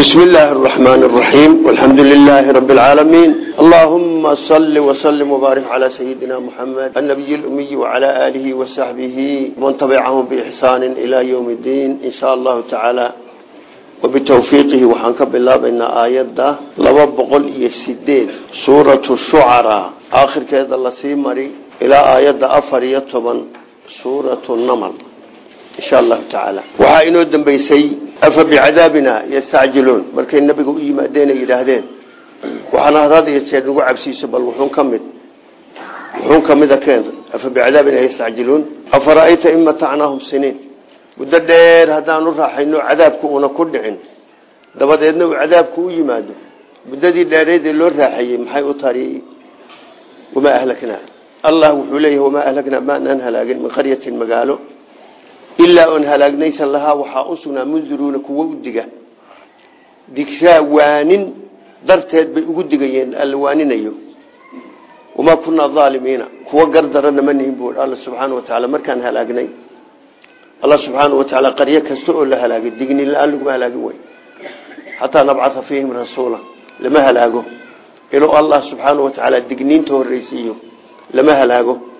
بسم الله الرحمن الرحيم والحمد لله رب العالمين اللهم صل وسلم وبارك على سيدنا محمد النبي الأمي وعلى آله وصحبه ومن تبعهم بإحسان إلى يوم الدين إن شاء الله تعالى وبتوفيقه وحنكب الله بين آيات لما بقول يسدين سورة الشعراء آخر كذا الله سيمري إلى آيات أفر يطبا سورة النمل in sha allahu tacaala waxaa inoo dambeysay afa bicadaabina yastacjiluun. Markay nabiga u yimaadeen ay yidhaahdeen waxaana hadaad iyo jeer nagu cabsiiso bal wuxuun ka mid wuxuun kamida keen. Afa bicadaabina yastacjiluun. Afara'ayta in matacnaahum siniin? Muddo dheer haddaanu raaxayno cadaabku una ku dhicin. Dabadeedna uu cadaabku u yimaado. Muddadii dheereedee loo raaxayey maxay u tari wamaa ahlaknaa. Allah wuxuu leeyahay wamaa ahlaknaa maanaan halaagin min ilaa on halaagnaysan lahaa waxaa u sugnaa mundiruuna kuwo u diga. Digshaa waanin darteed bay ugu digayeen alla waaninayo. Wamaa kunaa aalimiina kuwo gardarana ma nihin bu alla subxaana wa tacaala markaan halaagnay alla subxaana wa tacaala qaryo kasta oo la halaagay dignin la'aan laguma way. Xataa nabcaa fiihim rasuula lama halaago. Inuu allah subxaana wa tacaala digniinta horreysiiyo lama halaago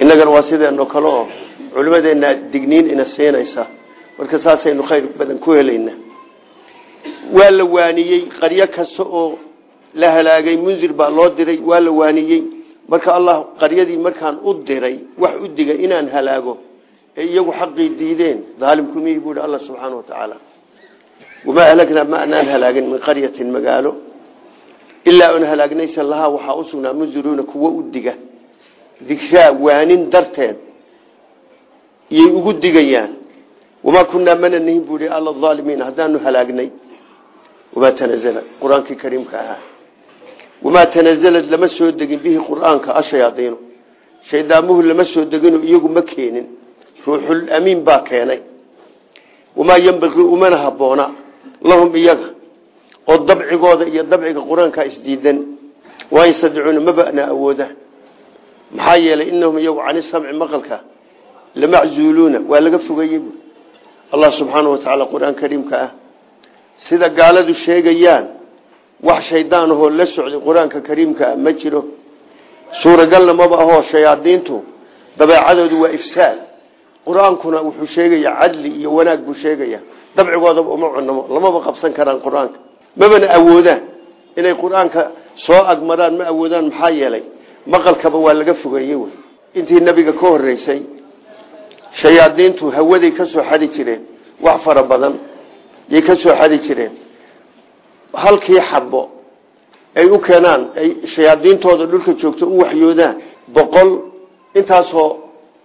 innagana waa sideenoo kale oo culimadeena digniin ina siinaysa marka saasaynu khayr badan ku helayna. Waa la waaniyey qaryo kasta oo la halaagay mundir baa loo diray waa la waaniyey. Marka allah qaryadii markaan u diray wax u digay inaan halaago iyagu xaqii diideen daalimkumihi buu hi alla subxaana wa tacaala wamaa ahlagnaa ma anaan halaagin min qaryatin magaalo. Ilaa on halaagnaysan lahaa waxaa u sugnaa mundiruuna kuwo u diga digshaa waanin darteed iyay ugu digayaan. Wamaa kunaa mana nihin buu hi alla aalimiin haddaanu halaagnay. Wamaa tanazla qur'aankii kariimka ahaa. Wamaa tanazalad lama soo degin bihi qur'aanka ashayaaiinu shaydaamuhu lama soo degino iyagu ma keenin. Ruuxul amiin baa keenay. Wamaa yembaqii umana haboona. Lahum iyaga oo dabcigooda iyo dabciga qur'aanka isdiidan waa yastadicuuna mabana awooda maxaa yeelay inahum iyagu cani samci maqalka lamaczuuluuna waa laga fogeeyey bu allah subxaana wa tacaala qur'aan kariimka ah sida gaaladu sheegayaan wax shaydaanahoo la socday qur'aanka kariimka ah ma jiro. Suuragalna maba ahoo shayaadiintu dabeecadoodu waa ifsaad qur'aankuna wuxuu sheegayaa cadli iyo wanaag buu sheegaya. Dabcigoodaba uma cunamo lamaba qabsan karaan qur'aanka. Mabana awoodaan? Inay qur'aanka soo agmaraan ma awoodaan maqalkaba waa laga fogeeyey wy intii nabiga ka horeysay shayaadiintu hawaday ka soo xadi jireen wax fara badan yay ka soo xadi jireen. Halkii xabo ay u keenaan ay shayaadiintooda dhulka joogto u waxyoodaan boqol intaasoo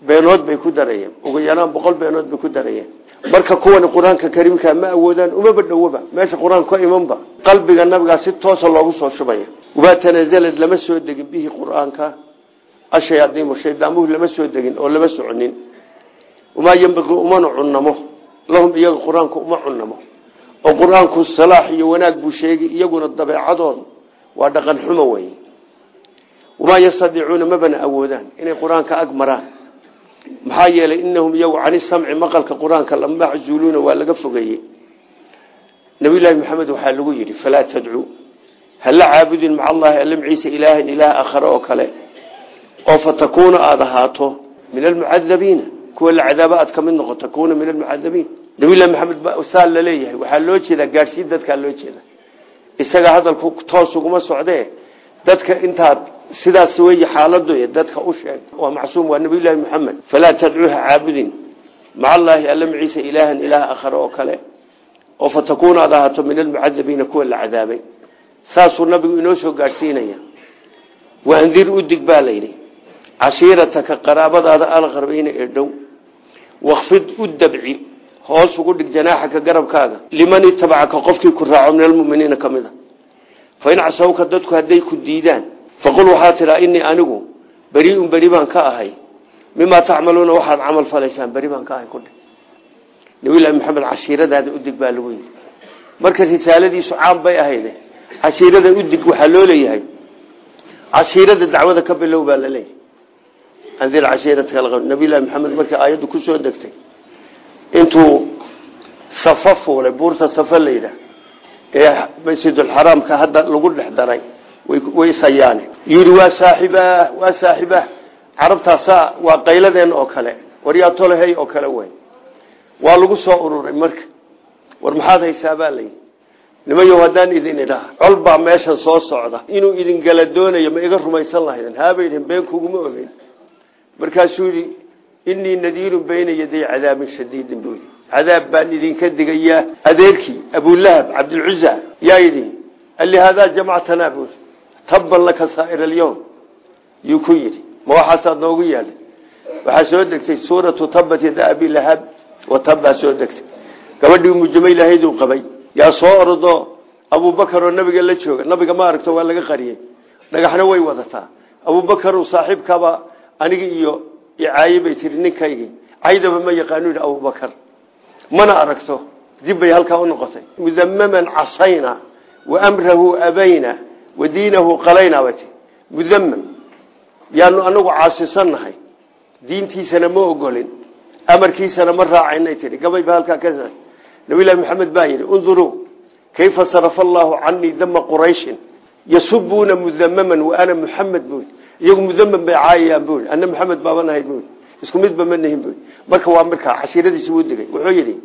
beenood bay ku darayeen. Ugu yaraan boqol beenood bay ku darayeen. Marka kuwani qur'aanka kariimka ma awoodaan umaba dhowoba meesha qur'aanka ka imanba qalbiga nabigaa si toosa loogu soo shubaya wamaa tanazalad lama soo degin bihi qur'aanka. Ashayaadiimu shaydaamuhu lama soo degin oo lama soconin. Wamaa yembaqii umana cunamo lahum iyaga qur'aanku uma cunamo oo qur'aanku salaax iyo wanaag buu sheegay iyaguna dabeecadooda waa dhaqan xumo wey. Wamaa yastadiicuuna mabana awoodaan inay qur'aanka ag maraan. Maxaa yeelay inahum iyagu maqalka qur'aanka lamaczuuluuna waa laga fogeeyey. Nabiyulaahi maxamed waxaa lagu yidhi falaa tadcuu hala caabudin maca allahi allam ciise ilaahan ilaah akhare oo kale. Oo fatakuuna aada ahaato min almucadabiina. Kuwa la cadaabo aad ka mid noqo takuuna min almucadabiin. Nabiylahi maxamed saa la leeyahay waxaa loo jeedaa gaadhsiin dadkaa loo jeeda isaga hadalku toos uguma socdee dadka intaad sidaas wey xaaladu dadka u sheeg waa macsuum waa nabiylahi maxamed. Falaa tadcuuha caabudin. Maca allaahi allam ciise ilaahan ilaah akhare oo kale. Oo fatakuuna aad ahaato min almucadabiina kuwa saasuu nabigu inoo soo gaadhsiinaya. Waandir udig baa layidhi cashiirataka qaraabadaada alqarbayna ee dhow wakfid u dabci hoos ugu dhig janaaxaka garabkaaga liman itabacaka qofkii ku raaco min almuminiina ka mid a fain casawka dadku hadday ku diidaan faqul waxaa tidhaa inii anigu beriun beri baan ka ahay mimaa tacmaluuna waxaad camal falaysaan beri baan ka ahay kudhig nabilahi maxamed cashiiradaada udig baa lagu yidhi. Marka risaaladiisu caam bay ahayde cashiirada udig waxaa loo leeyahay. Cashiirada dacwada ka bilow baa la leeyahay andir cashiirataka nabiylahi maxamed markii aayaddu ku soo degtay intuu safo fuulay buurta safo la yidhaah ee masjidulxaraamka hadda lagu dhex daray way ishayaane yidhi waa saaxibah waa saaxibah carabtaasaa waa qayladeen oo kale waryaa tolahey oo kale wey waa lagu soo ururay marka. War maxaad haysaa baa nimayow haddaan idin idhaha col baa soo socda. Inuu idin gala doonayo ma iga rumaysan lahaydeen haabay idhin been kuguma ogeyn. Markaasuu yidhi inii nadiirun bayna yaday cadaabin shadiidin buu yidhi. Cadaab baan idinka digayaa. Adeerkii abulahab cabdilcuza yaa yidhi alihaadaa jamactanaa buu tabban laka saa'ir alyowm yuu ku yidhi. Ma waxaasaad noogu yeelay waxaa soo degtay suuratu tabat yada abilahab wa tabbaa soo degtay. Gabadhii mujamaylhayduu qabay yaa soo ordo abubakar oo nabiga la jooga. Nabiga ma aragto waa laga qariyey. Dhagaxna way wadataa. Abubakaru saaxiibkaba aniga iyo icaaye bay tiri ninkaygii. Caydaba ma yaqaanu yidhi abubakar mana aragto dib bay halkaa u noqotay. Mudamaman casayna wa amrahu abayna wa diinahu qalayna bay tii mudamam yaanu anagu caasisannahay. Diintiisana ma ogolin amarkiisana ma raacaynay tii gabay ba halkaa ka nabilahi maxamed baa yidhi unduruu kayfa sarafa allahu canii dama qurayshin yasubuuna mudamaman wa ana muxamed bui iyagu mudamam bay caayayaan bui ana maxamed baaban ahay bui isku midba ma nihin bui marka waa markaa cashiiradiisi wuu degay. Wuxuu yidhi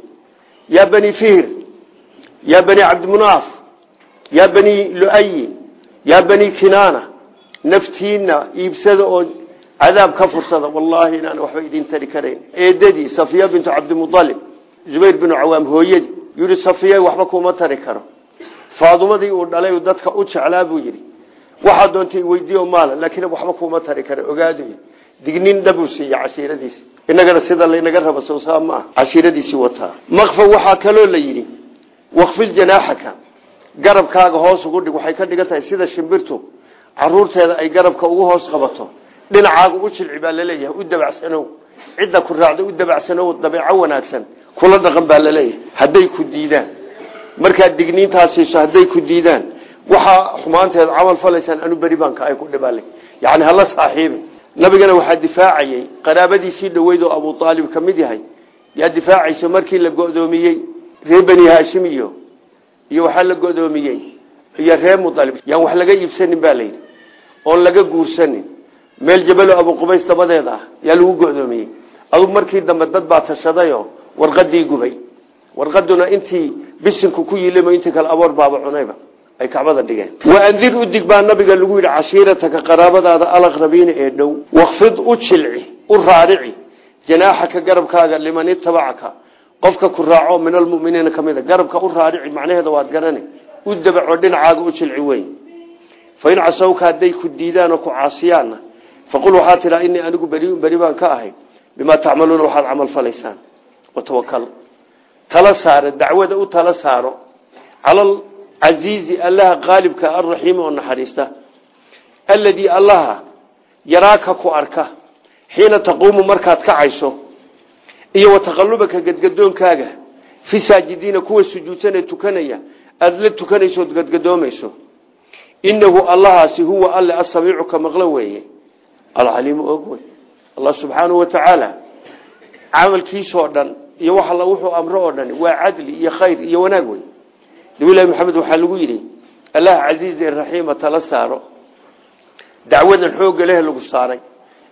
yaa bani fihir yaa bani cabdimunaaf yaa bani luayi yaa bani kinaana naftiina iibsada oo cadaab ka fursada wallaahi inaan waxba idin tari karayn eedadii safiya bintu cabdimualib zubayr binu cawaam hooyadii yidhi safiya waxba kuma tari karo. Faadumadii uu dhalay dadka u jeclaa buu yidhi waxaa doontay weydiiyo maala laakiin waxba kuma tari kara ogaadu dignin dhabuu siiya cashiiradiisi inagana sida laynaga raba sowsaa ma ah cashiiradiisii wataa. Makfa waxaa kaloo la yidhi wakfil janaaxaka garabkaaga hoos ugu dhig. Waxay ka dhigan tahay sida shimbirtu caruurteeda ay garabka ugu hoos qabato. Dhinacaaga u jilci baa la leeyahay u dabacsanow cidda ku raacda u dabacsanow dabeeco wanaagsan kula dhaqan baa la leeyahay hadday ku diidaan. Markaad digniintaasiiso hadday ku diidaan. Waxaa xumaanteed camal falaysaan anu beri baanka ay ku dhibaale yani hala saaxiibi nabigana waxaa difaacayey qaraabadiisii dhoweyd oo abu aalib ka mid yahay. Yaa difaacaysa markii la go'doomiyey reer beni iyo iyo waxaa la go'doomiyey. Iyo reer mualib yaan wax laga iibsanin baa layidhi laga guursanin. Meel jabalo abu qubays dabadeed ah yaa lagu go'doomiyey. Adug markii dambe dad baa tashadayo warqadii gubay. Warqaduna intii bisinku ku yilimo intii kale aboor baaba cunayba. Ay kacbada dhigeen. Waandir udig baa nabiga lagu yidhi cashiirataka qaraabadaada alaqrabiina ee dhow wakfid u jilci u raarici janaaxaka garabkaaga liman itabacaka qofka ku raaco min almuminiina ka garabka u raarici macnaheeda waad garani u dabaco dhinacaaga u jilci weyn. Fain casawka hadday ku diidaan oo ku caasiyaanna faqul waxaa tidhaa inii anigu beriun beri baan ka ahay bimaa tacmaluuna waxaad camal falaysaan watawakal tala saaro dacwada u tala saaro. Cala alcasiizi allaha qaalibka alraxiima oo naxariista. Alladii allaha yaraaka ku arka xiina taquumu markaad kacayso iyo wataqalubaka gadgadoonkaaga fi saajidiina kuwa sujuudsanee tukanaya aada la tukanaysood gadgadoomayso. Inahu allahaasi huwa alle asamiicu ka maqlo weeye. Alcaliimu og wey allah subxaanahu wa tacaala camalkiisoo iyo wax alla wuxuu amro oo dhan waa cadli iyo khayr iyo wanaag wey nabilahi maxamed waxaa lagu yidhi allah casiizi raxiima tala saaro dacwadan xoogga leh lagu saaray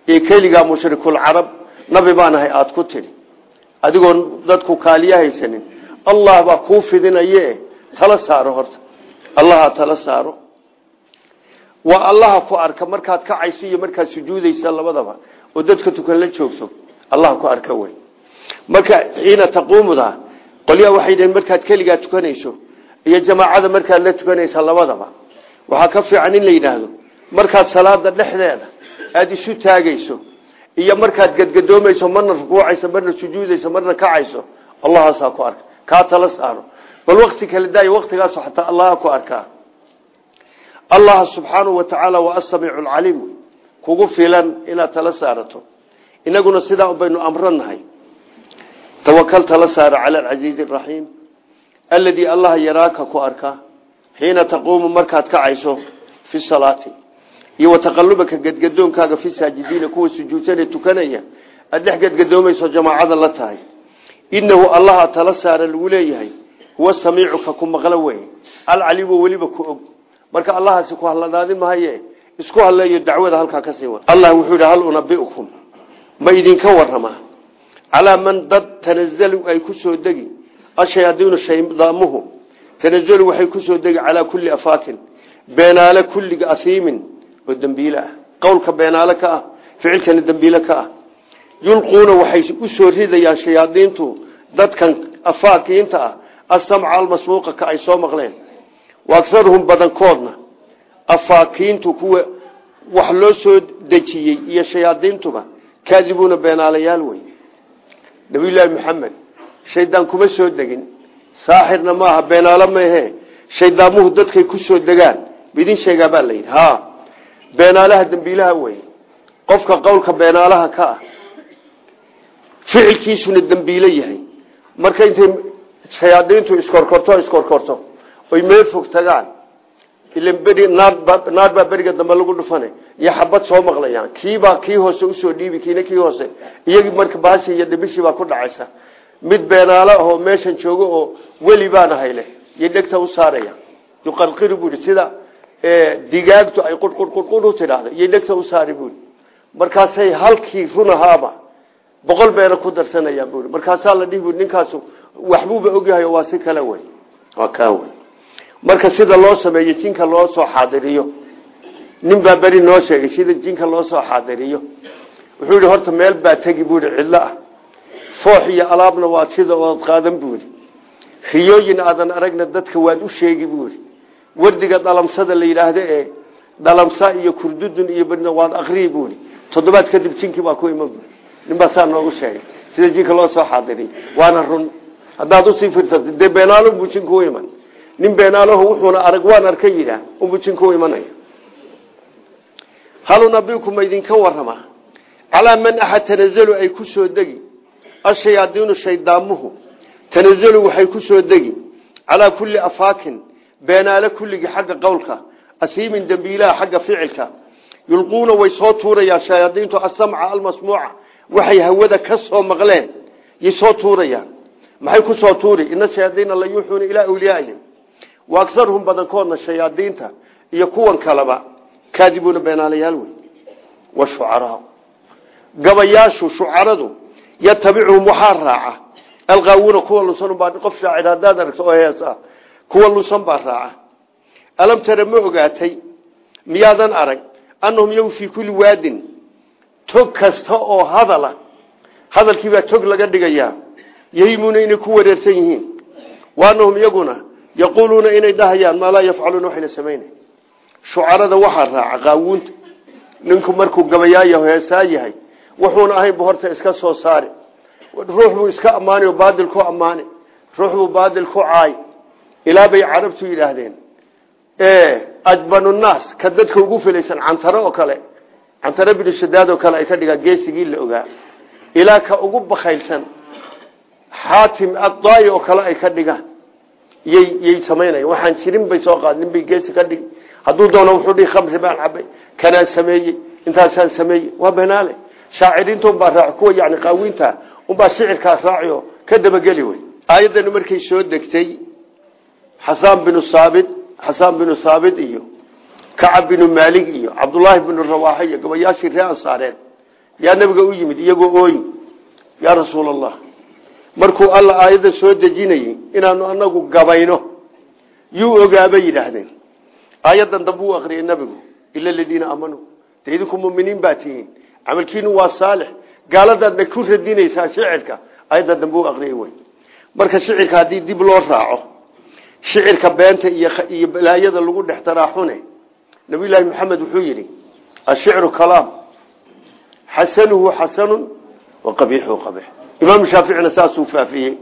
ee keligaa mushrikulcarab nabi baan ahay aada ku tidhi. Adigoon dadku haysanin allah baa kuu fidinaye tala saaro horta. Allaha tala saaro. Waa allaha ku arka markaad kacayso iyo markaad sujuudaysa labadaba oo dadka tukan la joogto allaha ku arka wey marka xiina taquumuda qolyaa waxay dhaheen markaad keligaa tukanayso iyo jamaacada markaad la tukanaysa labadaba. Waxaa ka fiican in la yidhaahdo markaad salaada dhexdeeda aada isu taagayso iyo markaad gadgadoomayso marna rukuucayso marna sujuudayso marna kacayso allahaasaa ku arka. Kaa tala saaro. Bal wakti kale daayo waktigaaso xataa allaha ku arkaa allah subxaanahu wa tacaala waa asamiicu alcaliim. Kugu filan inaad tala saarato. Inaguna sidaa baynu amranahay tawakal tala saaro cala alcasiizi araxiim alladii allaha yaraaka ku arka xiina taquumu markaad kacayso fi salaati. Iyo wataqalubaka gadgadoonkaaga fi saajidiina kuwa sujuudsanee tukanaya aad dhex gadgadoomayso jamaacada la tahay. Inahu allaha tala saara lagu leeyahay huwa samiicu ka ku maqlo wey alcaliimu weliba ku og. Marka allahaasi ku hadladaadin mahaye isku hadleeyo dacwada halkaa ka sii wad allah wuxuu yidhi hal unabiukum ma calaa man dad tanazalu ay ku soo degi. Ashayaadiinu shaydaamuhu tanazalu waxay ku soo degi calaa kulli afaakin beenaale kulliga ahiimin oo dembiile ah qowlka beenaale ka ah ficilkana dembiile ka ah. Yulquuna waxay u soo ridayaan shayaadiintu. Dadkan afaakiinta ah asamca almasbuuqa ka ay soo maqleen. Wa agaruhum badankoodna. Afaakiintu kuwa wax loo soo dejiyey iyo shayaadiintuba kaadibuuna beenaalayaal wey nabiyullaahi maxamed shaydaan kuma soo degin. Saaxirna maaha beenaalo maehe shaydaamuhu dadkay ku soo degaan. Midin sheegaa baa la yidhi ha beenaalaha dembiilaha wey qofka qowlka beenaalaha ka ah ficilkiisuna dembiile yahay. Marka intay shayaadiintu iskorkorto iskorkorto oy meel fog tagaan naar baa beriga dambe lagu dhufane. Iyo xabad soo maqlayaan. Kiibaa kii hoose u soo dhiibi kiina kii hoose. Iyagii marka baashi iyo baa ku dhacaysa. Mid beenaalo ahoo meeshan joogo oo weli baana hayle iyo dhegta u saaraya. Yuqarqiri bui sida digaagtu ay qurqurqurqur u tidhaahdo. Iyo dhegta u saari bui markaasay halkii runahaaba boqol beena ku darsanayaan bui markaasaa la dhihi bui ninkaasu waxbuuba ogyahay waa si kale wey. Waa kaa wey marka sida loo sameeyo jinka loo soo xaadiriyo. Nin baa beri noo sheegay sida jinka loo soo xaadiriyo. Wuxuu yihi horta meel baa tegi bui cidlo ah. Foox iyo alaabna waad sida ood qaadan buui riyooyin aadan aragna dadka waad u sheegi buui wardiga dhalamsada la yidhaahdo ee dhalamsa iyo kurdudun iyo bena waad akriyi buui toddobaad kadib jinkii baa ku iman baa saa noogu sheegay sida jinka loo soo xaadiriyo waana run. Haddaad u sii firsata dee beenaalo buu jinku u nin beenaalaho wuxuuna arag waan arka yidhaah unbuu jinku imanaya hal unabikum idinka warama calaa man axad tanazalu ay ku soo degi ashayaadiinu shaydaamuhu tanazalu waxay ku soo degi calaa kulli afaakin beenaale kulligii xagga qowlka asiimin dembiilaha xagga ficilka yulquuna way soo tuurayaan shayaadiintu asamca almasmuuca waxay hawada ka soo maqleen yay soo tuurayaan. Maxay ku soo tuuri? Ina shayaadiina la yuuxuuna ilaa awliyaahim wa agaruhum badankoodna shayaadiinta iyo kuwan kaleba. Kaadibuuna beenaalayaal wey washucaraa gabayaashu shucaradu yatabicuhum waxaa raaca. Alqaawuuna kuwa lunsan baa qof shaacir haddaad aragto oo hees ah kuwa lunsan baa raaca. Alam tara ma ogaatay? Miyaadan arag annahum yagu fii kulli waadin tog kasta oo hadala hadalkiibaa tog laga dhigayaa yahimuuna inay ku wareersan yihiin yaquuluuna inay dhahayaan maa laa yafcaluuna waxayna samayna shucarada waxaa raaca qaawuunta ninku markuu gabayaayaho heesaa yahay wuxuuna ahaynbu horta iska soo saari ruux buu iska ammaani oo baadil ku ammaani ruux buu baadil ku caay ilaa bay carabtu yidhaahdeen ajbanu naas ka dadka ugu filaysan cantare oo kale cantare binu shadaad oo kale ay ka dhigaan geesigii la ogaa. Ilaa ka ugu bakaylsan xaatim oo kale ay ka dhigaan yay samaynayan waxaan jirin bay soo qaad nin bay geesi ka dhigi hadduu doono wuxuu dhihi khamri baan cabay. Kanaan sameeyey. Intaasaan sameeyey. Waa banaale. Shaaciriinta unbaa raaci kuwa yani qaawiinta unbaa shicirkaas raaci oo ka dabageli wey aayaddani markay soo degtay xasaan binu saabit xasaan binu saabit iyo kacab binu maalig iyo cabdullaahi binu rawaaxa iyo gabayaashii ree ansaareed yaa nabiga u yimid iyagoo ooyi yaa rasuul markuu alla aayadda soo dejinayey inaanu anagu gabayno yuu ogaabay yidhaahdeen. Aayaddan dambe u akriyay nabigu ila aladiina aamanuu de idinku muminiin baa tihiin camalkiinu waa saalix ku radinaysaa shicirka. Aayadda dambe u akriyay marka shicirka haddii dib loo raaco shicirka beenta iyo balaayada lagu dhex taraaxune nabiyullaahi maxamed wuxuu yidhi ashicru kalaam xasanuhu xasanun wa qabiixuhu imaamu shaaficina saasuu faafiyey.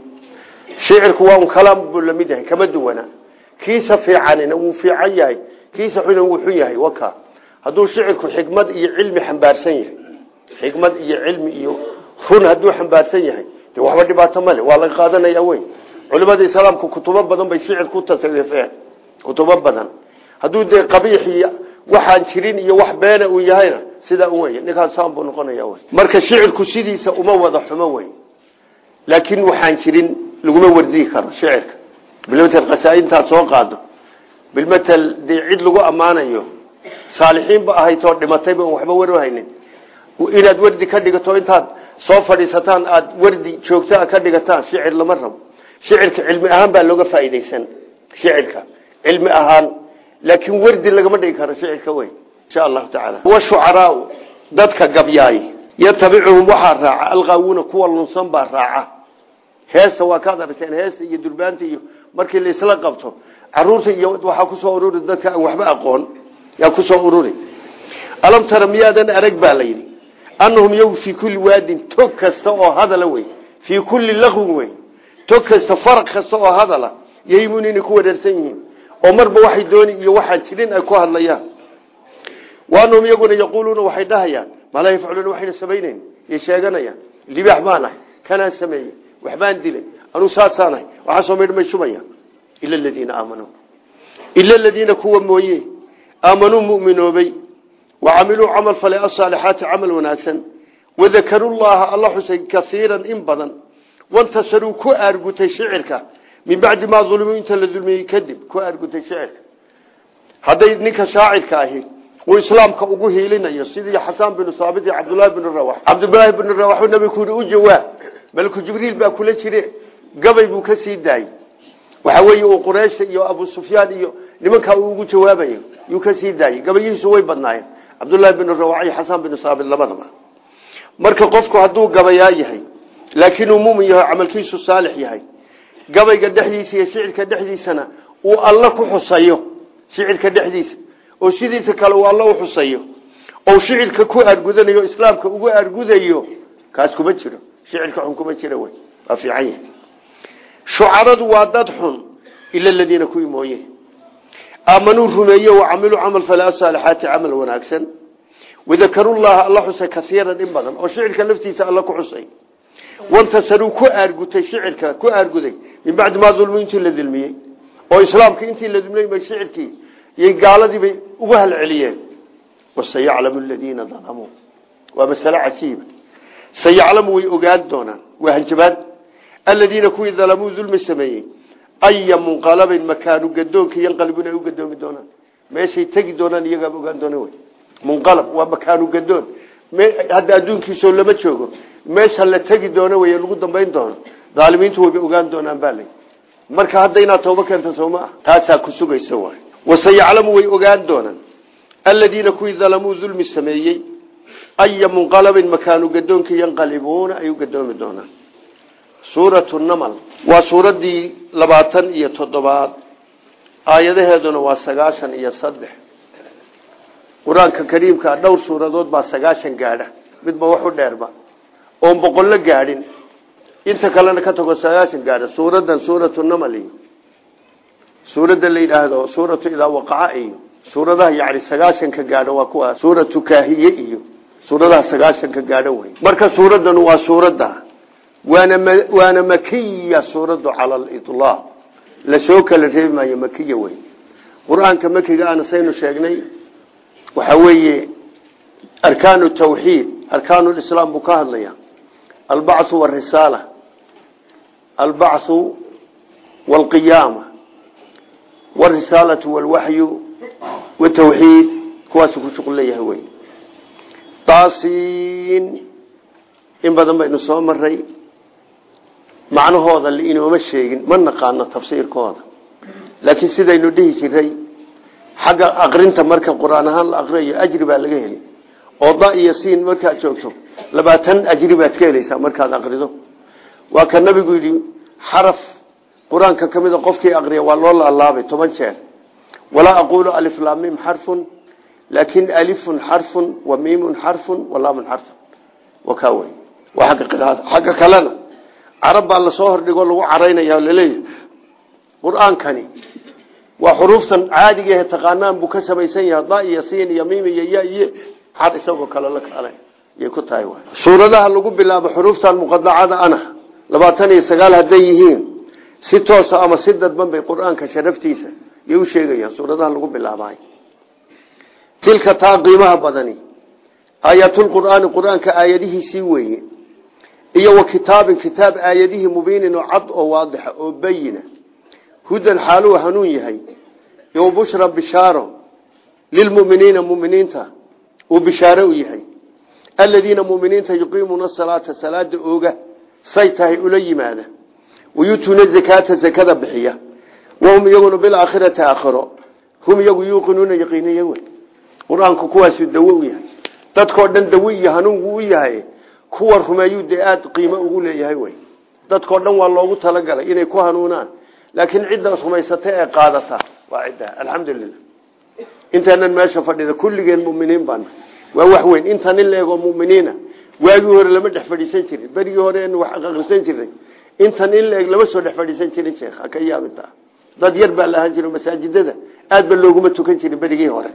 Shicirku waa un kalaam buu la mid yahay kama duwana. Kiisa fiicanina wuu fiican yahay kiisa xuna wuu xun yahay waka. Hadduu shicirku xikmad iyo cilmi xambaarsan yahay xikmad iyo cilmi iyo run hadduu xambaarsan yahay de waxba dhibaato male waa laga qaadanaya wey culimada islaamku kutubo badan bay shicir ku kutubo badan. Hadduu dee qabiix waxaan jirin iyo wax beena uu yahayna sidaa u wey ninkaas saan buu marka shicirku sidiisa uma wada xumo wey laakiin waxaan jirin laguma wardigi karo shicirka. Bilmatel qasaaidintaad soo qaado bilmatel dee cid lagu ammaanayo saalixiin ba ahaytoo dhimatayba on waxba warhaynin inaad wardi ka dhigato intaad soo fadhiisataan aad wardi joogtaa ka dhigataan shicir lama rabo. Shicirka cilmi ahaan baa looga faa'iidaysan shicirka. Cilmi ahaan laakiin wardi lagama dhigi karo shicirka wey insha allahu tacaala. Washucaraau dadka gabyaay yatabicuhum waxaa raaca alqaawuuna kuwa lunsan baa raaca. Heesta waa kaad aragteen heesta iyo durbaanta iyo markii laisla qabto carruurta iyo waxaa ku soo ururi dadka aan waxba aqoon yaa ku soo ururi. Alam tara miyaadan arag baa la yidhi annahum yagu fii kulli waadin tog kasta oo hadala wey fii kulli laqwin wey tog kasta faraq kasta oo hadala yaymun inay ku wareersan yihiin oo marba waxay malaa yafcaluuna waxayna samaynayn yay sheeganayaan libaax baan ahay kanaan waxbaan dilay anuu saasaan ahay waxaasoo midh may shubaya ila aladiina aamanuu. Kuwa mooye aamanuu mu'minoobay wacamiluu camal falay asaalixaati camal wanaagsan wadakaruu llaha alla xusay kaiiran in badan wantasaruu ku aargutay shicirka min bacdi maa ulmuu inta la dulmiyey kadib ku aargutay shicirka. Hadday ninka shaacirka ahi uu islaamka ugu hiilinayo. Sidii xasaan binu saabit iyo cabdulaahi binu rawax. Cabdulaahi binu rawax nabigu ku yihi u jawaab malku jibriil baa kula jire. Gabay buu ka sii daayey. Waxa weeye uu quraysh iyo abu sufyaan iyo nimankaa ugu jawaabayo yuu ka sii daayey. Gabayihiisu way badnaayeen. Cabdullaahi binu rawax iyo xasaan binu saabit labadaba. Marka qofku hadduu gabayaa yahay laakiin uu mumin yahay camalkiisu saalix yahay gabayga dhexdiisa iyo shicirka dhexdiisana uu alla ku xusayo shicirka dhexdiisa oo sidiisa kale alla u xusayo oo shicirka ku aargudanayo islaamka ugu aargudayo kaas kuma jiro. Shicirka xun kuma jira wey. Waa yahay. Shucaradu waa dad xun ila aladiina kuwii mooye. Aamanuu rumeeye wacamiluu camal fala saalixaati camal wanaagsan. Wadakaruu llaha alla xusay kaiiran in badan oo shicirka laftiisa alla ku xusay. Wantasaruu ku aargutay shicirka ku aarguday min bacdi maa dulmu intii la dulmiyey. Oo islaamka intii la dulmiyey shicirkii iyo gaaladiibay ugu halceliyeen. Wasayaclamu aladiina dalamuu waa masale cajiiba sayaclamu way ogaan doonaan. Waa hanjabaad aladiina kuwii dalamuu dulmi sameeyey aya munqalabin makaanu gadoonka yanqalibun ay u gadoomi doonaan. Meeshay tegi doonaan iyagaaba ogaan doona munqalab waa makaanu gadoon hadda adduunkiisoo lama joogo. Meesha la tegi doono wey lagu dambayn doono daalimiintu wayba ogaan doonaan wasayaclamu way ogaan doonaan. Aladiina kuwii dalamuu dulmi sameeyey aya munqalabin makaanu gadoonka yanqalibuuna ay u gadoomi doonaan suuratu namal waa suuraddii labaatan iyo toddobaad. Aayadaheeduna waa sagaashan iyo saddex. Qur'aanka kariimka dhowr suuradood baa sagaashan gaadha. Midba wax u dheerba. Oon boqollo gaadhin. Inta kalena ka tago sagaashan gaadha suuradda la yidhaahdo suuratu idaa waqaca iyo suuradaha yani sagaashanka gaadho waa kuwa suuratu kaahiye iyo suuradaha sagaashanka gaadho wey. Marka suuraddan waa suuradda waana waana makiya suuraddu cala aliطlaaq la soo kala reebi maayo makiya wey. Qur'aanka saynu sheegnay waxa weeye arkaanu tawxiid arkaanu lislaam buu ka hadlaya albachu warisaala albachu walqiyaama wاrisaalatu walwaxyu watawxiid kuwaasu ku shuqul leeyahay wey taasiin in badan baynu soo maray macnahooda inooma sheegin ma naqaano tafsiirkooda laakiin sidaynu dhihi jiray xagga aqrinta marka qur'aan ahaan la aqriyayo ajri baa laga heli oo da iyo siin markaad joogto labaatan ajri baad ka helaysaa markaad aqrido qur'aanka ka mida qofkii aqriya waa loo laalaabay toban jeer. Walaa aqulu aliflaamim xarfun laakin alifun xarfun wa miimun xarfun walaamun xarfun. Wakaa wey waa agga qiraada xagga kalena carab baa la soo hordhigo lagu caraynaya laleeyahy qur'aankani waa xuruuftan caadiga ahe taqaanaan buu ka samaysan yahay. Da iyo siin iyo miim iyo ya iyo xad isagoo kale la kale yay ku tahay suuradaha lagu bilaabo xuruuftan muqadacada ana labaatan iyo sagaal hadday yihiin si toosa ama si dadban bay qur'aanka sharaftiisa yay u sheegayaan suuradaha lagu bilaabay. Tilka taa qiimaha badani aayaatulqur'aani qur'aanka aayadihiisii weeye iyo wa kitaabin kitaab aayadihii mubiinin oo cad oo waadixa oo bayina hudan xaaluu hanuun yahay yo bushra bishaaro lilmuminiina muminiinta uu bishaaro u yahay. Aladiina muminiinta yuqiimuuna salaata salaada ooga say tahay ula yimaada wayutuuna zakaata zakada bixiya wahum iyaguna bilaakhirati aakhiro hum iyagu yuuqinuuna yaqiiniya wey qur'aanku kuwaasu dawo u yahay dadkao dhan dawo iyo hanuun wuu u yahay kuwa rumeeyuu dee aada qiimo ugu leeyahay wey dadkao dhan waa loogu talagalay inay ku hanuunaan laakiin cidda rumaysata ee qaadata waa cidda alxamdulilah intaanan meesha waa wax weyn inta nin leegoo muminiina waagii hore lama dhex fadhiisan jirin berigii hore n wax aqrisan jiray intan in leeg lama soo dhex fadhiisan jirin sheekh ka yaabinta. Dad yar baa lahaan jiro masaajidada aad ba looguma tukan jirin berigii hore.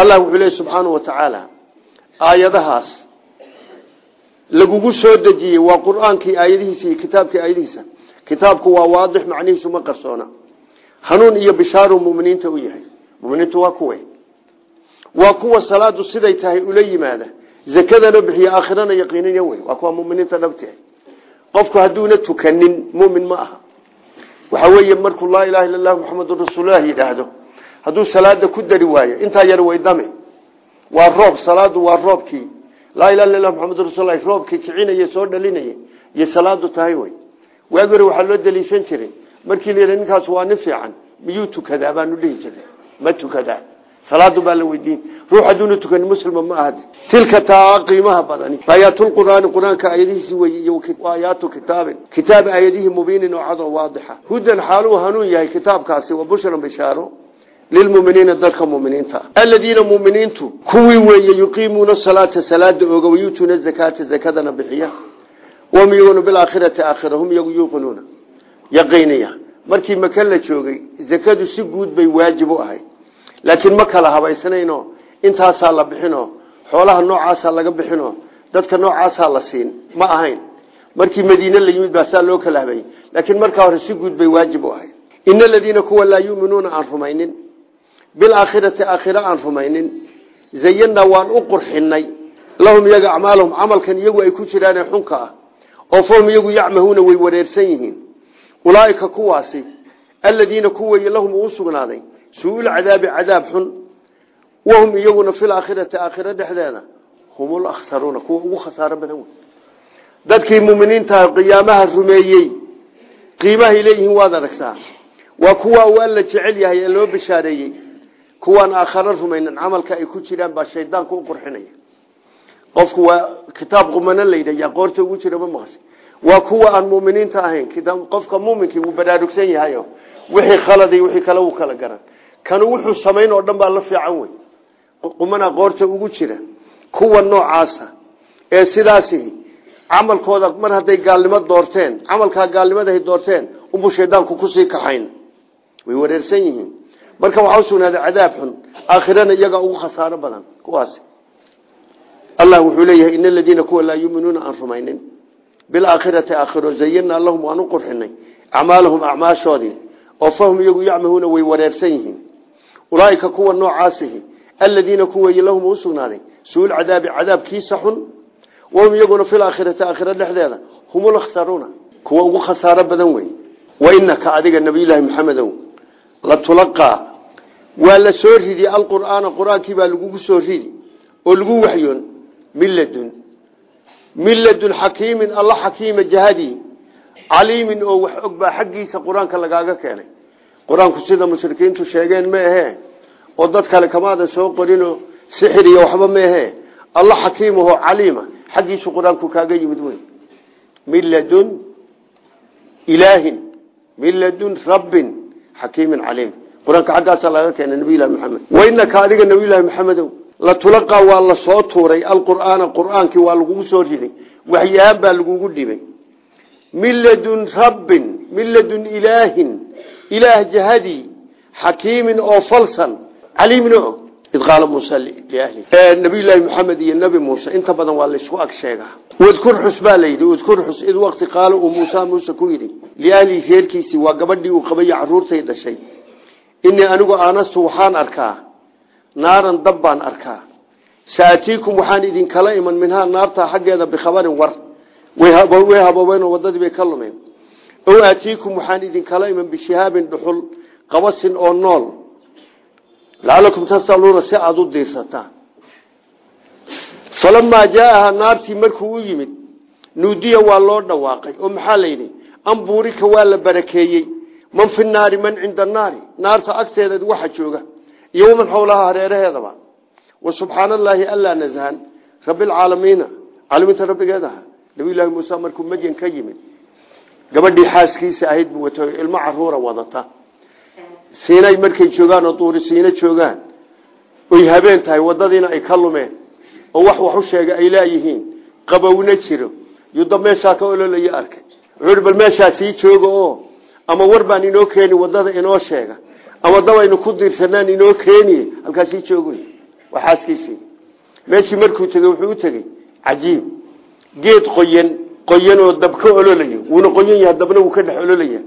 Allah wuxuu leeya subxaanau wa tacaala aayadahaas lagugu soo dejiyey waa qur'aankii aayadihiisa iyo aayadihiisa. Kitaabku waa waadix macnihiisu ma qarsoona. Hanuun iyo bishaaru muminiinta u yahay. Muminiintu waa kuwe. Waa kuwa salaadu siday tahay ula yimaada. Zakadana bixiya aakhirana yaqiinina wey. Waa kuwa muminiinta dhabti qofku hadduuna tukanin mumin ma aha. Waxa weeye markuu laa ilaha illa lah muxamedun rasuululah yidhaahdo hadduu salaada ku dari waayo intaa yar way dame waa roob salaadu waa roobkii. Laa ilaha illa lah muxamedun rasullah roobkii kicinaya soo dhalinaya iyo salaadu tahay wey waagi hore waxaa loo daliishan jiray. Markii la yidha ninkaas waa nin fiican miyuu tukadaa? Baanu dhihi jiray. Ma tukadaa salaadu baa la weydiin. Ruux hadduuna tukanin muslima ma ahad. Tilka taa qiimaha badani aayaatulqur'aani qur'aanka aayadihiisi wey iyo aayaatu kitaabin kitaab aayadihi mubiinin oo cad oo waadixa. Hudan xaaluu hanuun yahay kitaabkaasi wa bushran bishaaro lilmuminiina dadka muminiinta. Aladiina muminiintu kuwii weeye yuqiimuuna salaata salaada oga wayuutuuna zakaata zakadana bixiya. Wahum iyaguna bilaakhirati aakhira hum iyagu yuuqinuuna. Yaqiiniya markii maka la joogay zakadu si guud bay waajib u ahayd laakiin ma kala habaysnayno intaasaa la bixino xoolaha noocaasaa laga bixino dadka noocaasaa la siin ma ahayn. Markii madiine la yimid baa saa loo kala habeeyey laakiin markaa hore si guud bay waajib u ahayd. Ina aladiina kuwa laa yuminuuna aan rumaynin. Bilaakhirati aakhira aan rumaynin. Zayanna waan u qurxinay lahum iyaga acmaalahum camalkan iyagu ay ku jiraane xunka ah. Oo fahum iyagu yacmahuuna way wareersan yihiin. Ulaaika kuwaasi aladiina kuway lahum uu sugnaaday suu-ulcadaabi cadaab xun wahum iyaguna fi laakhirati aakhira dhexdeeda hum lakhsaruuna kuwa ugu khasaaro badan wey dadkii muminiintaha qiyaamaha rumeeyey qiimahay leeyihiin waad aragtaa waa kuwa uu alla jecel yahay ee loo bishaareeyey kuwaan aakharo rumaynin camalka ay ku jiraan baa shaydaanka u qurxinaya qofku waa kitaab qumano layidhah qoorta ugu jira ma maqashay waa kuwa aan muminiinta ahayn qofka muminkii wuu baraarugsan yahayo wixii khaladi kanu wuxuu samayn oo dhan baa la fiican wey qumana qoorta ugu jira kuwa noocaasa ee sidaasi camalkooda mar hadday gaalnimo doorteen camalkaa gaalnimadahay doorteen unbuu shaydaanku ku sii kaxayn. Way wareersan yihiin. Marka waxaa usugnaaday cadaab xun aakhirana iyagaa ugu khasaaro badan kuwaasi. Allah wuxuu leeyahay in aladiina kuwa laa yuminuuna aan rumaynin. Bilaakhirati aakhiro zayanaa lahum waan u qurxinay. Acmaalahum acmaashoodii oo fahum iyagu yacmahuuna way wareersan yihiin ulaaika kuwa noocaasihi aladiina kuway lahum u sugnaaday suu cadaabi cadaabkiisa xun wahum iyaguna fi laakhirati aakhira dhexdeeda hum lakhsaruuna kuwa ugu khasaaro badan wey. Wainaka adiga nabiyulaahi maxamedow la tulaqaa. Waa la soo ridi alqur'aana qur'aankii baa lagugu soo ridi oo lagu waxyoon min ladun min ladun xakiimin alla xakiima jahadii caliimin oo wax og baa xaggiisa qur'aanka lagaaga keenay qur'aanku sida mushrikiintu sheegeen ma ahee oo dad kale kamaadan soo qorinoo sixir iyo waxba ma ahee alla xakiimahoo caliima. Xaggiisu qur'aanku kaaga yimid wey min ladun ilaahin min ladun rabbin xakiimin caliim. Qur'aanka xaggaasa laga keenay nabiylahi maxamed wainaka adiga nabiylahi maxamedow la tulaqaa waa la soo tuuray. Alqur'aana qur'aankii waa lagugu soo riday. Waxyahaan baa lagugu dhibay. Min ladun rabbin min ladun ilaahin ilaah jahadii xakiimin oo falsan caliimin og id qaala muusa liahli nabiyullaahi maxamed iyo nebi muuse inta badan waa laysku ag sheegaa wadkur xus baa layidhi wadkur xus id waqti qaala uu muusa muuse ku yidhi liahli reerkiisii waa gabadhii uu qabayo caruurtay dhashay inii anigu aanastu waxaan arkaa naaran dab baan arkaa saatiikum waxaan idinkala iman minhaa naartaa xaggeeda bikhabarin war way haboobeen oo wadadii ow aatiikum waxaan idinkala iman bishihaabin dhuxul qabasin oo nool. Lacalakum tasaluuna si aada u diirsataan falamaa markuu u yimid nuudiya waa loo dhawaaqay oo maxaa la yidhi? Ambuurika waa la barakeeyey. Man fi man cinda naari. Naarta agteeda waxa jooga iyo waman xowlaha hareeraheedaba. Wa subxaana allaahi allaa nasahan. Rabbilcaalamiina caalamiinta rabbigeedaha. Nabiyullaahi muuse markuu madyan ka yimid gabadhii xaaskiisa ahayd buu ilmo caruura wadata. Siinay markay joogaan oo duuri siino joogaan oy habeen tahay wadadiina ay ka lumeen. Oo wax wax u sheega ay laayihiin qabowna jiro. Yuda meeshaa ka ololaya arkay. Wuxuu bal meeshaa sii jooga oo ama war baan inoo keeni waddada inoo sheega. Ama dabaynu ku diirsanaan inoo keeni halkaa sii joogo waa meeshii markuu tegey wuxuu u tegey cajiib. Geed qoyan qoyan oo dab ka ololayo wuuna qoyan yaha dabna wuu ka dhex ololaya.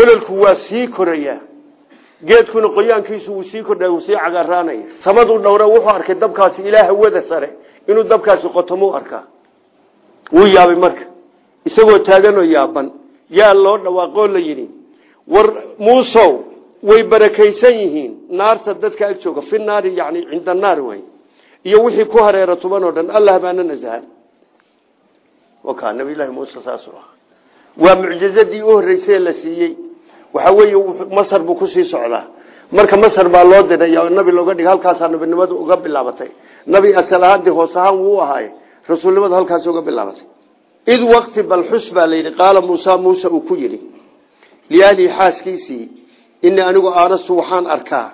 Ololku waa sii korayaa geedkuna qoyaankiisu wuu sii kordha wuu sii cagaaraanaya. Samaduu dhowra wuxuu arkay dabkaasi ilaa hawada sare inuu dabkaasi qotomuu arkaa. Wuu yaabay marka. Isagoo taaganoo yaaban yaa loo dhawaaqoo la yidhi. War muusow way barakaysan yihiin. Naarta dadka ag jooga fi naari cinda naar wey iyo wixii ku hareera tuban oo dhan allah baana nasahan ka nabiylahi muuse saasuu ahaa waa mucjizadii u horreysay la siiyey. Waxa weeye masar buu ku sii socdaa. Marka masar baa loo diray oo nabi looga dhigay halkaasaa nabinimadu uga bilaabatay. Nabi asal ahaanti hoos ahaan wuu ahaay rasuulnimadu halkaas uga bilaabatay. Id waqti balxus baa layidhi qaala muusa muuse uu ku yidhi liahlii xaaskiisii inii anigu aanastu waxaan arkaa.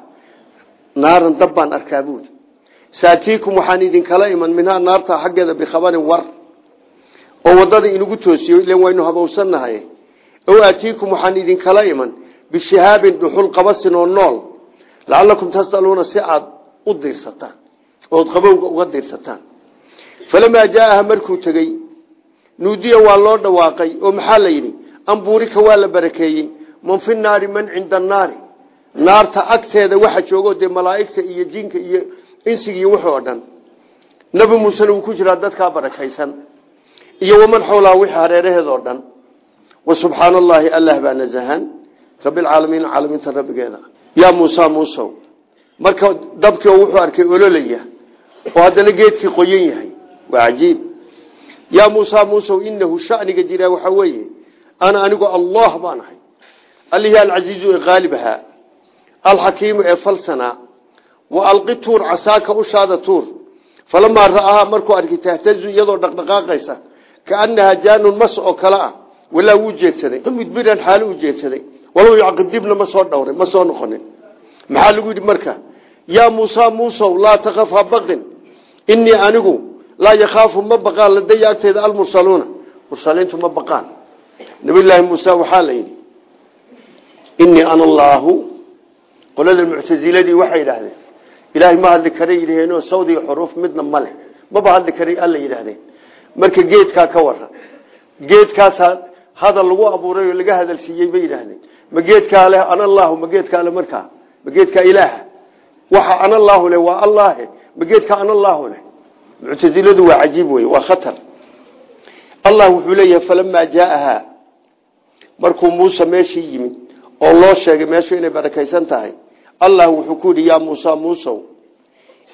Naaran dab baan arkaa buudi saatiikum waxaan idinkala oo waddada inugu toosiyo ilan waynu habowsannahay ow aatiikum waxaan idinkala iman bishihaabin dhuxul qabasin oo nool lacalakum tasaluuna si aad u diirsataan ood qabowga uga diirsataan falamaa jaaaha markuu tegey nuudiya waa loo dhawaaqay oo maxaa la yidhi? Ambuurika waa la barakeeyey man fi naari man cinda naari naarta agteeda waxa joogo dee malaa'igta iyo jinka iyo insiga iyo wixii oo dhan nabi muusena wuu ku jiraa dadkaa barakaysan iyo waman xowlaha wixii hareeraheed oo dhan. Wa subxaana allaahi allah baa nasahan rabbilcaalamiin caalamiinta rabbigeeda. Yaa muusa muusow. Marka dabkii oo wuxuu arkay ololaya oo haddana geedkii qoyan yahay. Waa cajiib. Yaa muusa muusow inahu shaniga jiraa waxaa weeye ana anigu allah baan ahay. Allihii alcasiizu ee qaalib ee falsanaa wa alqi tuur casaaka ushaada tuur. Falamaa ra'ahaa markuu arkay tahtazu iyadoo dhaqdhaqaaqaysa kaanahaa jaanun mas oo kale ah walaa wuu jeedsaday mudbiran xaalo u jeedsaday walow yacqib dibna ma soo dhowray ma soo noqonin maxaa lagu yidhi marka yaa muusa muusow laa takaf ha baqin inii anigu laa yakhaafu ma baqaan ladaya agteeda almursaluuna mursaliintu ma baqaan nabiyllaahi muuse waxaa la yidhi inii ana allaahu qolada muctasiladii waxay yidhaahdeen ilaahay ma hadli kara yidhaheenoo sawdiga xuruuf midna ma maba hadli kara alla yidhaahdeen marka geedkaa ka waran. Geedkaasaa hadal lagu abuuray oo laga hadalsiiyey bay yidhaahdeen. Ma geedkaa leh ana allaahu ma geedkaa le markaa ma geedkaa ilaaha? Waxa ana leh waa allahe ma geedkaa ana allaahu leh? Muctasiladu waa cajiib wey waa khatar. Allah wuxuu leeyahay falamaa jaaahaa markuu muuse meeshii yimid oo loo sheegay meeshu inay barakaysan tahay allah wuxuu ku yidhi yaa muusa muusow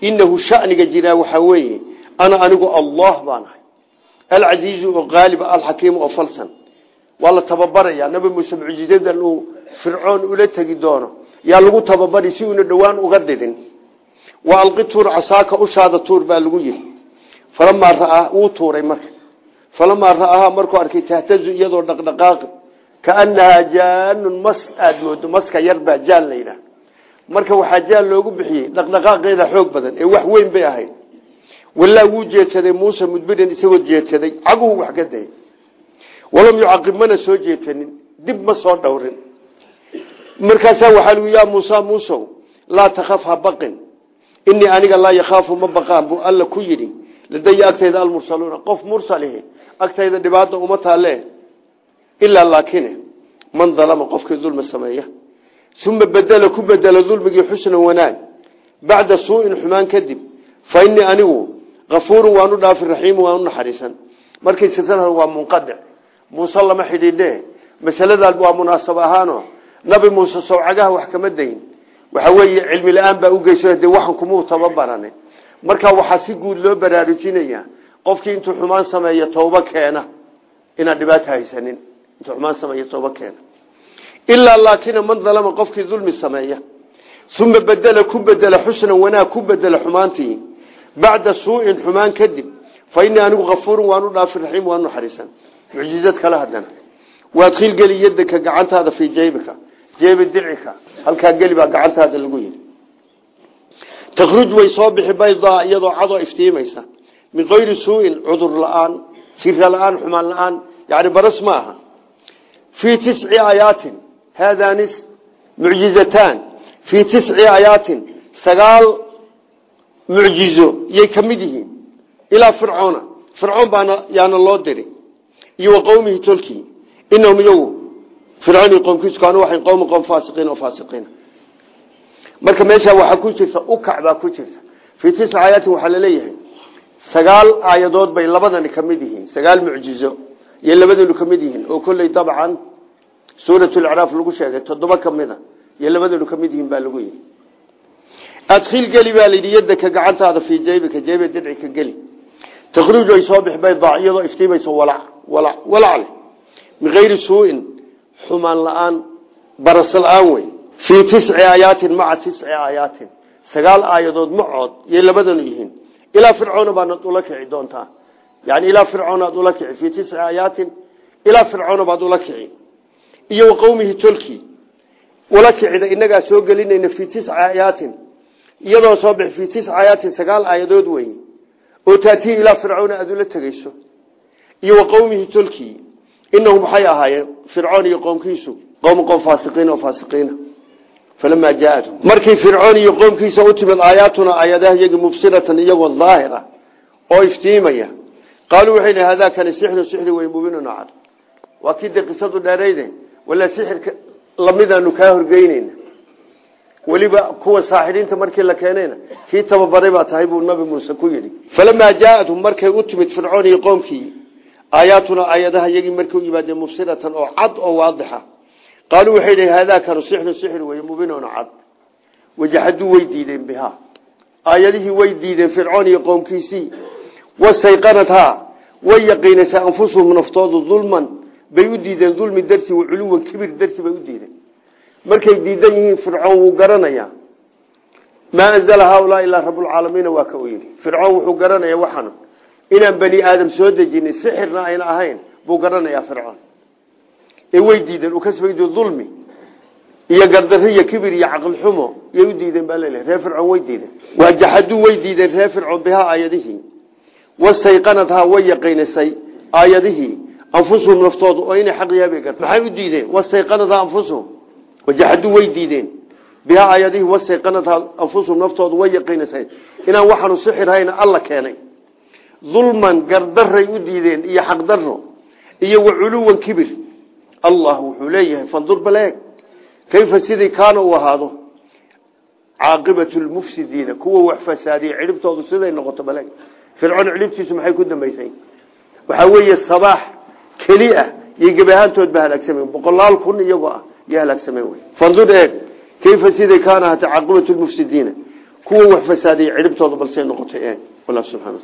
inahu shaniga jiraa waxaa weeye ana anigu allah baan ahay alcasiizu oo qaaliba alxakiimu oo falsan waa la tababarayaa nabi muuse mucjizadan uu fircoon ula tegi doono yaa lagu tababari si uuna dhowaan uga didin wa alqi tuur casaaka ushaada tuur baa lagu yidhi falamaa raaa wuu tuuray marka falamaa ra'ahaa markuu arkay tahtazu iyadoo dhaqdhaqaaqi kaanahaa jaanun mas aada moodo maska yar baa jaan la marka waxaa jaan loogu bixiyey dhaqdhaqaaqeeda xoog badan ee wax weyn bay ahayd walaa wuu jeedsaday muuse mudbiran isagoo jeedsaday caguhu wax ka dayay walam mana soo jeedsanin dib ma soo dhowrin. Markaasaa waxaa lgu yaa muusa muusow laa takaf ha baqin. Inii aniga laa yakhaafu ma baqaan buu alla ku yidhi. Ladaya agtayda almursaluuna qof mursalihi agtayda dhibaata uma taalle. Ilaa laakine man dalama qofkii dulmi sameeya. Uma bedela ku bedela dulmigii xusnan wanaag. Bacda suu'in xumaan kadib fa inii anigu kafuurun waanu dhaafi raxiimu waanu naxariisan. Markay sirtan waa munqadic. Muuse lama xidhiidhe. Masaladan waa munaasab ahaano. Nabi muuse sowcagaha wax kama dayn waxa weeye cilmi la'aan baa ugeyso dee waxan kumuu tababaranin marka waxaa si guud loo baraarujinaya qofkii intuu xumaan sameeyo tooba keena. Inaan dhibaato haysanin. Intuu xumaan sameeyo tooba keena. Ilaa laakina man dalama qofkii dulmi sameeya. Uma bedela ku bedela xusnan wanaag ku bedela xumaantii bacda suu'in xumaan kadib fa inii anigu kafuurun waanu dhaafi raxiim waa naxariisan. Mucjizad kale haddana. Waadkhil geli yadaka gacantaada fii jeybika jeebi dircika halkaa geli baa gacantaada lagu yidhi. Takhruj way soo bixi baydaa iyadoo cadoo iftiimaysa. Min kayri suu'in cudur la'aan sira la'aan xumaan la'aan yani baras ma aha. Fii tisci aayaatin haadanis mucjizataan mucjizo yay ka mid yihiin. Ilaa fircoona. Fircoon baana yaana loo diri iyo wa qowmihi tolkii. Inahum iyagu fircoon iyo qoomkiisu kaanu waxay qowma qoom faasiqiin oo faasiqiina marka meesha waxaa ku jirta ukac baa ku jirta. Fii tisci aayaatin waxaa la leeyahay sagaal aayadood bay labadani ka mid yihiin. Sagaal mucjizo iyo labadanu ka mid yihiin. Oo kolley dabcan suuratulacraaf lagu sheegay toddoba ka mida iyo labadanu ka mid yihiin baa lagu yidhi adkhil geli baa layidhi yadaka gacantaada fii jeybika jeebe dircika geli. Takhruuj ay soo bix baydaa iyadoo iftiimayso walac walac walacle min kayri suu'in xumaan la'aan la'aan wey fii tisci aayaatin maca tisci aayaatin. Sagaal aayadood macood yay labadanu yihiin. Ilaa fircoona baanad ula kici doontaa. Yani ilaa fircoon aad kici fii tisci aayaatin ilaa fircoona baad ula kici iyo wa qowmihi tolkii ula kicida inagaa soo gelinayna fii tisci aayaatin iyadoo soo bix fii tisci aayaatin sagaal aayadood wey oo taatii ilaa fircoona aada ula tegeyso iyo wa qowmihi tolkii. Inahum waxay ahaayeen fircoon iyo qoomkiisu qowma qoom faasiqiin oo faasiqiina. Falamaa jaatum markii fircoon iyo qoomkiisa u timid aayaatuna aayadaha iyagii mubsiratan iyagoo daahira oo iftiimaya qaaluu waxay dhi hadaa kani sixru sixri wey mubinun cad qisadu dheerayde wala sixirka lamidaanu kaa horgeyneyna weliba kuwa saaxiriinta markii la keenayna kii tababaray baa tahay buu nabi muuse ku yidhi falamaa jaathum markay u timid fircoon iyo qoomkii aayaatuna aayadaha iyagii markay u yimaadeen mubsiratan oo cad oo waadixa. Qaaluu waxay dhi hadaa kanu sixru sixri wey mubinun cad. Wajaxaduu way diideen bihaa. Aayadihii way diideen fircoon iyo qoomkiisii wasayqanathaa way yaqiinaysaa anfusuhum naftoodu dulman. Bay u diideen dulmi darsi wa culuwan kibir darsi bay u diideen markay diidan yihiin fircoon wuu garanayaa maa anzala haaulaa ilaa rablcaalamiina waa ka u fircoon wuxuu garanayaa waxaan inaan bani aadam soo dejinin sixirna ayna ahayn buu garanayaa fircoon. Ee way diideen ukasbaydu dulmi iyo gardari iyo kibir iyo caqli xumo yay u diideen baa laleeyahy reer fircoon way diideen. Waajaxaduu way diideen reer fircoon bihaa aayadihii. Wastayqanadhaa way yaqiinisay aayadihii. Anfusuhum naftoodu oo inay xaq yahay bay garta maxay u diideen? Wastayqanadhaa anfusuhum wajaxaduu way diideen bihaa aayadihii wastayqanadhaa anfusuhum naftoodu way yaqiinisay inaan waxaanu sixir hayna alla keenay dulman gardaray u diideen iyo xaqdaro iyo wa culuwan kibir allah wuxuu fandur baleeg kayfa sidii kaana uu ahaado caaqibatu kuwa wax fasaadiya cidhibtoodu siday noqoto baleeg fircoon cidhibtiisu maxay ku dambaysay waxaa weeye sabaax keli iyo gebahaantood ba halaagsameen boqolaal kun iyagoo ah iyo halaagsameen wey fandur eeg kayfa sidii kaana ahaata caaqibatu lmufsidiina kuwa wax fasaadiya cidhibtoodu balsay noqotay eeg wallah subxana